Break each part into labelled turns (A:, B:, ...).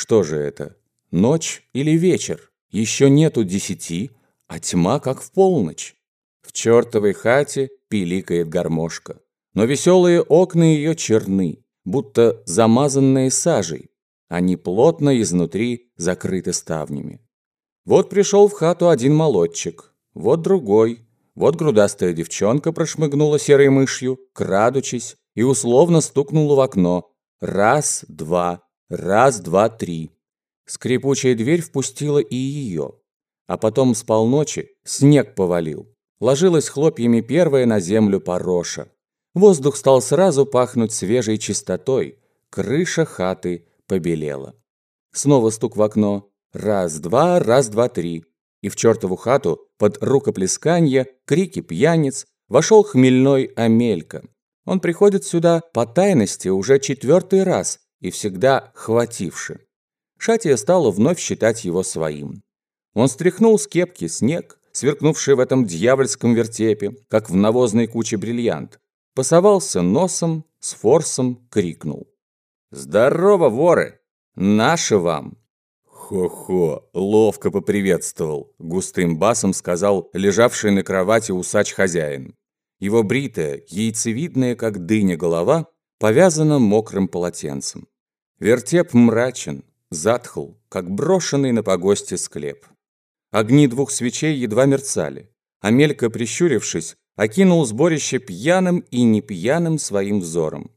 A: Что же это? Ночь или вечер? Еще нету десяти, а тьма как в полночь. В чертовой хате пиликает гармошка. Но веселые окна ее черны, будто замазанные сажей. Они плотно изнутри закрыты ставнями. Вот пришел в хату один молодчик, вот другой, вот грудастая девчонка прошмыгнула серой мышью, крадучись, и условно стукнула в окно. Раз, два, раз, два, три. Скрипучая дверь впустила и ее. А потом с полночи снег повалил. Ложилась хлопьями первая на землю пороша. Воздух стал сразу пахнуть свежей чистотой. Крыша хаты побелела. Снова стук в окно. Раз-два, раз-два-три. И в чертову хату под рукоплесканье, крики пьяниц вошел хмельной Амелька. Он приходит сюда по тайности уже четвертый раз и всегда хвативши. Шатия стала вновь считать его своим. Он стряхнул с кепки снег, сверкнувший в этом дьявольском вертепе, как в навозной куче бриллиант. Посовался носом, с форсом крикнул. «Здорово, воры! Наши вам!» «Хо-хо!» — ловко поприветствовал, густым басом сказал лежавший на кровати усач-хозяин. Его бритая, яйцевидная, как дыня, голова повязана мокрым полотенцем. Вертеп мрачен, затхл, как брошенный на погосте склеп. Огни двух свечей едва мерцали. Амелька, прищурившись, окинул сборище пьяным и непьяным своим взором.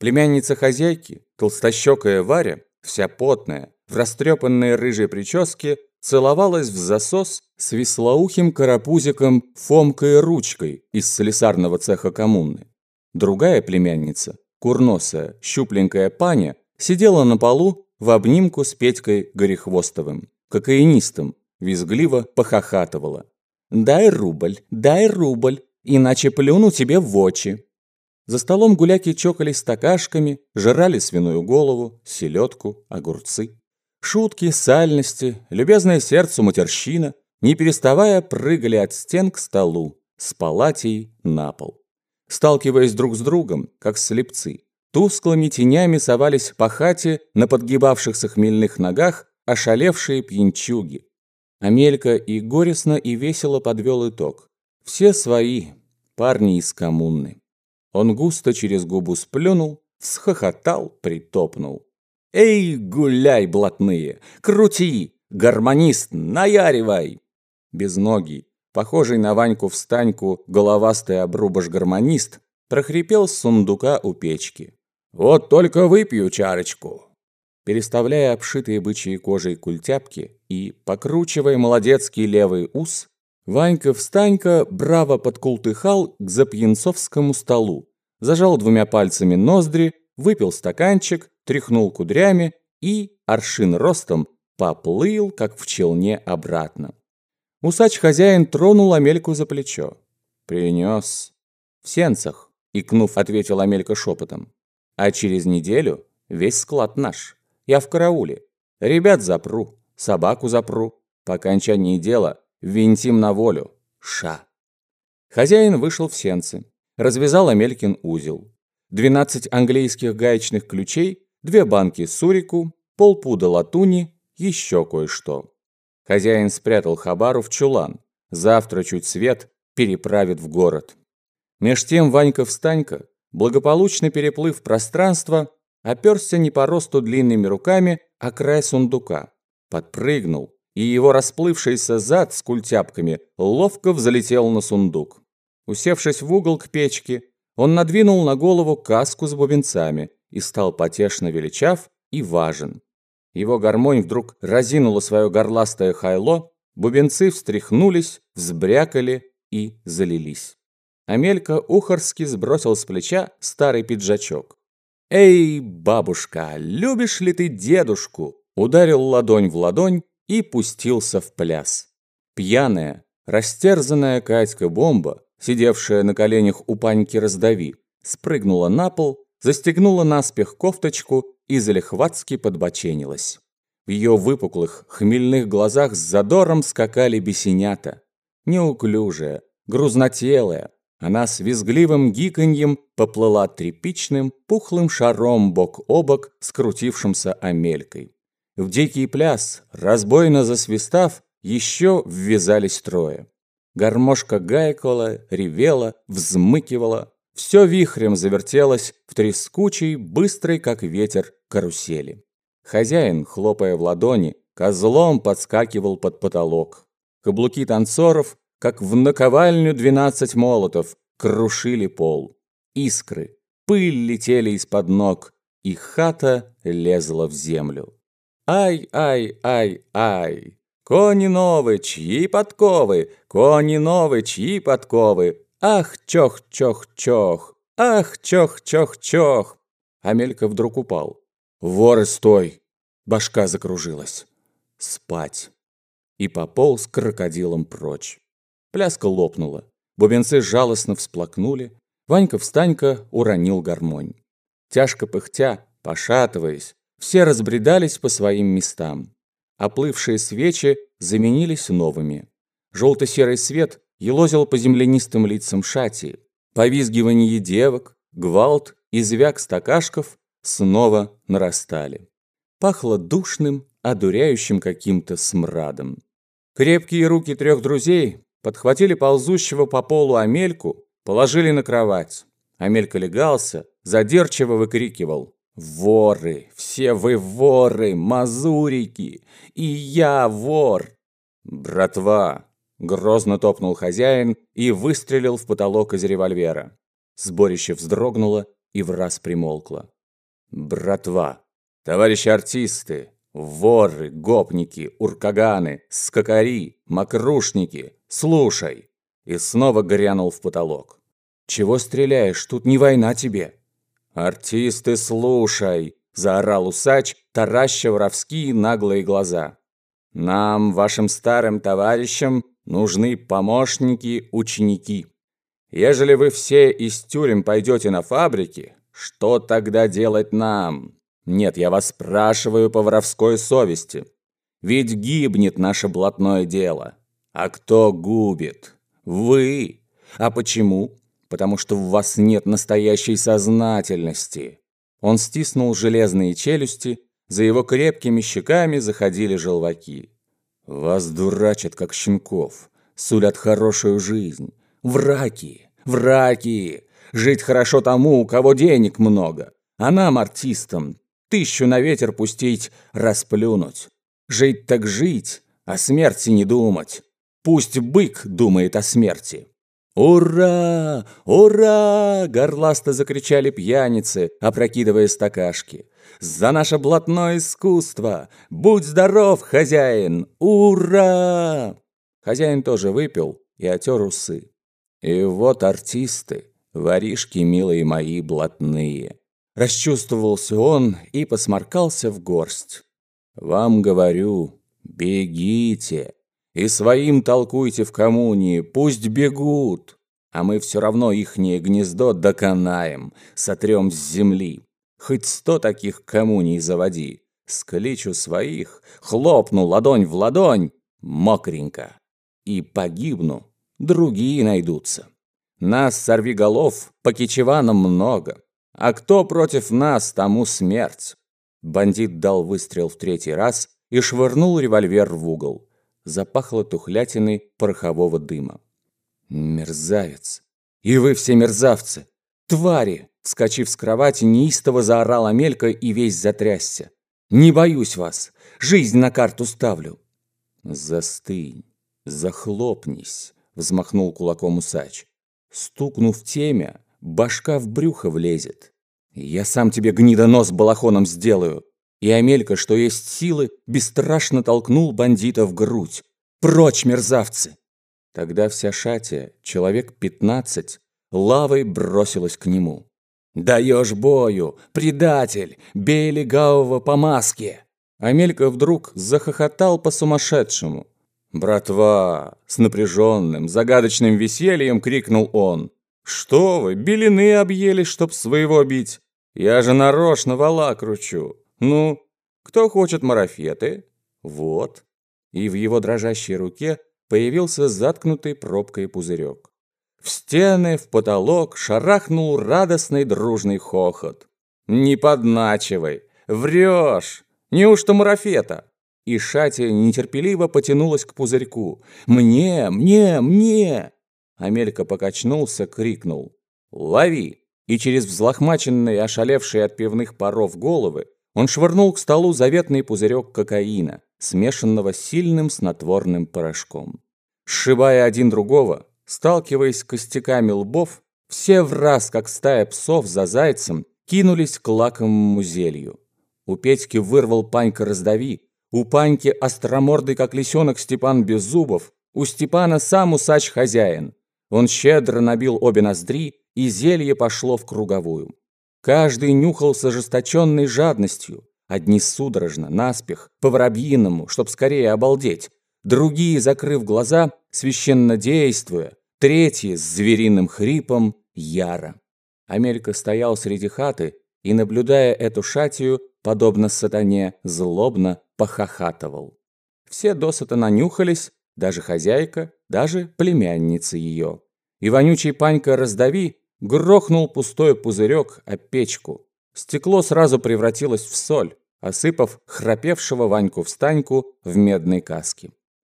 A: Племянница хозяйки, толстощекая Варя, вся потная, в растрепанной рыжей прическе, целовалась в засос с веслоухим карапузиком Фомкой Ручкой из слесарного цеха коммуны. Другая племянница, курносая, щупленькая паня, сидела на полу в обнимку с Петькой Горехвостовым, кокаинистом, визгливо похохатывала. «Дай рубль, дай рубль, иначе плюну тебе в очи». За столом гуляки чокались стакашками, жрали свиную голову, селедку, огурцы. Шутки, сальности, любезное сердцу матерщина, не переставая прыгали от стен к столу, с палатей на пол. Сталкиваясь друг с другом, как слепцы, тусклыми тенями совались по хате на подгибавшихся хмельных ногах ошалевшие пьянчуги. Амелька и горестно и весело подвел итог. Все свои, парни из коммуны. Он густо через губу сплюнул, всхохотал, притопнул. Эй, гуляй, блатные, крути, гармонист, наяривай! Безногий, похожий на Ваньку-встаньку, головастый обрубаш-гармонист, прохрипел с сундука у печки. «Вот только выпью чарочку!» Переставляя обшитые бычьей кожей культяпки и покручивая молодецкий левый ус, Ванька-встанька браво подкултыхал к запьянцовскому столу, зажал двумя пальцами ноздри, выпил стаканчик, тряхнул кудрями и, аршин ростом, поплыл, как в челне, обратно. Усач-хозяин тронул Амельку за плечо. «Принес». «В сенцах», — икнув, ответил Амелька шепотом. «А через неделю весь склад наш. Я в карауле. Ребят запру, собаку запру. По окончании дела винтим на волю. Ша». Хозяин вышел в сенцы, развязал Амелькин узел. Двенадцать английских гаечных ключей две банки сурику, полпуда латуни, еще кое-что. Хозяин спрятал хабару в чулан. Завтра чуть свет переправит в город. Меж тем Ванька-встанька, благополучно переплыв пространство, оперся не по росту длинными руками, а край сундука. Подпрыгнул, и его расплывшийся зад с культяпками ловко взлетел на сундук. Усевшись в угол к печке, он надвинул на голову каску с бубенцами и стал потешно величав и важен. Его гармонь вдруг разинула свое горластое хайло, бубенцы встряхнулись, взбрякали и залились. Амелька ухарски сбросил с плеча старый пиджачок. «Эй, бабушка, любишь ли ты дедушку?» Ударил ладонь в ладонь и пустился в пляс. Пьяная, растерзанная Катька-бомба, сидевшая на коленях у паньки раздави, спрыгнула на пол застегнула наспех кофточку и залихватски подбоченилась. В ее выпуклых, хмельных глазах с задором скакали бесенята. Неуклюжая, грузнотелая, она с визгливым гиканьем поплыла тряпичным, пухлым шаром бок о бок с крутившимся Амелькой. В дикий пляс, разбойно засвистав, еще ввязались трое. Гармошка гайкала, ревела, взмыкивала. Все вихрем завертелось в трескучей, быстрой, как ветер, карусели. Хозяин, хлопая в ладони, козлом подскакивал под потолок. Каблуки танцоров, как в наковальню двенадцать молотов, крушили пол. Искры, пыль летели из-под ног, и хата лезла в землю. Ай, ай, ай, ай! Кони новые, чьи подковы? Кони новые, чьи подковы? Ах, чох-чох-чох! Ах, чох-чох-чох! Амелька вдруг упал. Воры, стой! Башка закружилась. Спать. И пополз крокодилом прочь. Пляска лопнула. Бубенцы жалостно всплакнули. Ванька-встанька уронил гармонь. Тяжко пыхтя, пошатываясь, все разбредались по своим местам. Оплывшие свечи заменились новыми. Желто-серый свет елозил по землянистым лицам шати. Повизгивание девок, гвалт и звяк стакашков снова нарастали. Пахло душным, одуряющим каким-то смрадом. Крепкие руки трех друзей подхватили ползущего по полу Амельку, положили на кровать. Амелька легался, задерчиво выкрикивал. «Воры! Все вы воры! Мазурики! И я вор!» «Братва!» — грозно топнул хозяин и выстрелил в потолок из револьвера. Сборище вздрогнуло и враз примолкло. «Братва! Товарищи артисты! Воры, гопники, уркаганы, скакари, мокрушники! Слушай!» И снова грянул в потолок. «Чего стреляешь? Тут не война тебе!» «Артисты, слушай!» – заорал усач, тараща воровские наглые глаза. «Нам, вашим старым товарищам, нужны помощники, ученики. Ежели вы все из тюрем пойдете на фабрики, что тогда делать нам? Нет, я вас спрашиваю по воровской совести. Ведь гибнет наше блатное дело. А кто губит? Вы. А почему? потому что в вас нет настоящей сознательности». Он стиснул железные челюсти, за его крепкими щеками заходили желваки. «Вас дурачат, как щенков, сулят хорошую жизнь. Враки, враки! Жить хорошо тому, у кого денег много, а нам, артистам, тысячу на ветер пустить, расплюнуть. Жить так жить, о смерти не думать. Пусть бык думает о смерти». «Ура! Ура!» – горласто закричали пьяницы, опрокидывая стакашки. «За наше блатное искусство! Будь здоров, хозяин! Ура!» Хозяин тоже выпил и отер усы. И вот артисты, воришки милые мои блатные. Расчувствовался он и посморкался в горсть. «Вам говорю, бегите!» И своим толкуйте в коммунии, пусть бегут. А мы все равно ихнее гнездо доконаем, сотрем с земли. Хоть сто таких коммуний заводи. Скличу своих, хлопну ладонь в ладонь, мокренько. И погибну, другие найдутся. Нас, сорви голов, по кичеванам много. А кто против нас, тому смерть. Бандит дал выстрел в третий раз и швырнул револьвер в угол запахло тухлятиной порохового дыма. «Мерзавец! И вы все мерзавцы! Твари!» Вскочив с кровати, неистово заорал Амелька и весь затрясся. «Не боюсь вас! Жизнь на карту ставлю!» «Застынь! Захлопнись!» — взмахнул кулаком усач. Стукнув темя, башка в брюхо влезет. «Я сам тебе гнида нос балахоном сделаю!» И Амелька, что есть силы, бесстрашно толкнул бандита в грудь. «Прочь, мерзавцы!» Тогда вся шатия, человек пятнадцать, лавой бросилась к нему. «Даешь бою, предатель! Бей легавого по маске!» Амелька вдруг захохотал по-сумасшедшему. «Братва!» — с напряженным, загадочным весельем крикнул он. «Что вы, белины объели, чтоб своего бить? Я же нарочно вала кручу. «Ну, кто хочет марафеты?» «Вот». И в его дрожащей руке появился заткнутый пробкой пузырек. В стены, в потолок шарахнул радостный дружный хохот. «Не подначивай! Врешь! Неужто марафета?» И Шатя нетерпеливо потянулась к пузырьку. «Мне! Мне! Мне!» Амелька покачнулся, крикнул. «Лови!» И через взлохмаченные, ошалевшие от пивных паров головы он швырнул к столу заветный пузырек кокаина, смешанного с сильным снотворным порошком. Сшибая один другого, сталкиваясь костяками лбов, все в раз, как стая псов за зайцем, кинулись к лакомому зелью. У Петьки вырвал Панька раздави, у Паньки остромордый, как лисенок Степан Беззубов, у Степана сам усач хозяин. Он щедро набил обе ноздри, и зелье пошло в круговую. Каждый нюхал с ожесточенной жадностью. Одни судорожно, наспех, по-воробьиному, чтоб скорее обалдеть. Другие, закрыв глаза, священно действуя. Третьи, с звериным хрипом, яро. Амелька стоял среди хаты и, наблюдая эту шатию, подобно сатане, злобно похохатывал. Все досыта нанюхались, даже хозяйка, даже племянница ее. И вонючий панька раздави грохнул пустой пузырек о печку. Стекло сразу превратилось в соль, осыпав храпевшего Ваньку-встаньку в медной каске.